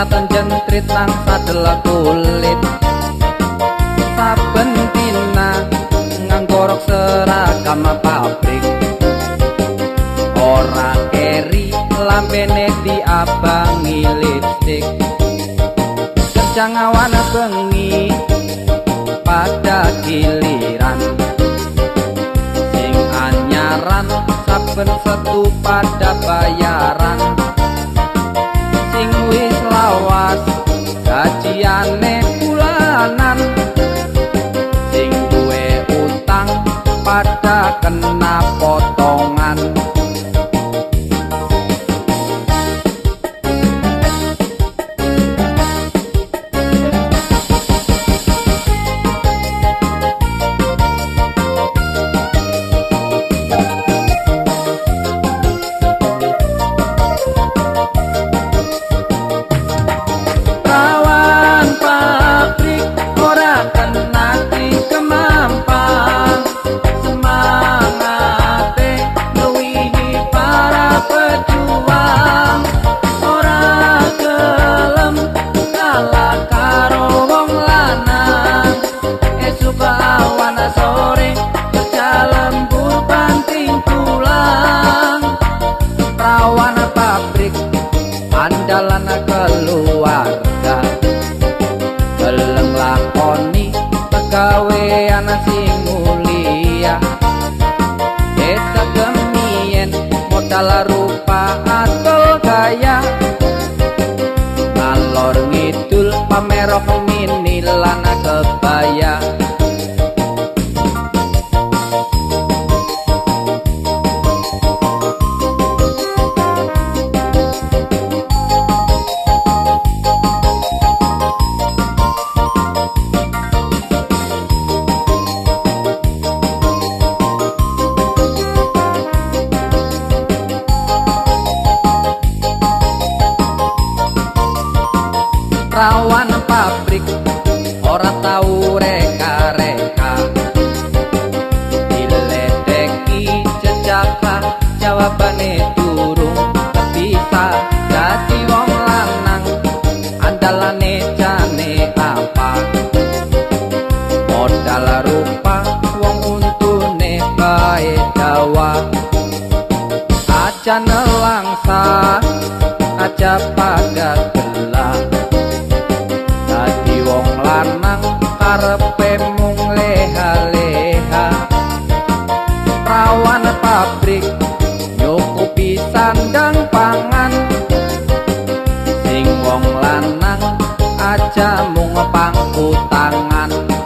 Raton jentrit nang sadel kulit. Saben dina nganggorok seragam pabrik. Ora keri lambene diabangi lipstik. Kerja ngawan bengi pada giliran. Sing anyaran saben setu pada bayaran modal rupa atau gaya. Alor ngidul pamerok mini lana kebaya rawan pabrik ora tau reka-reka. Diledeki jejaka jawabane durung bisa dadi wong lanang andalane jane apa? Modal rupa wong untune bae dawa. Aja nelangsa aja pagat lanang aja mung pangku tangan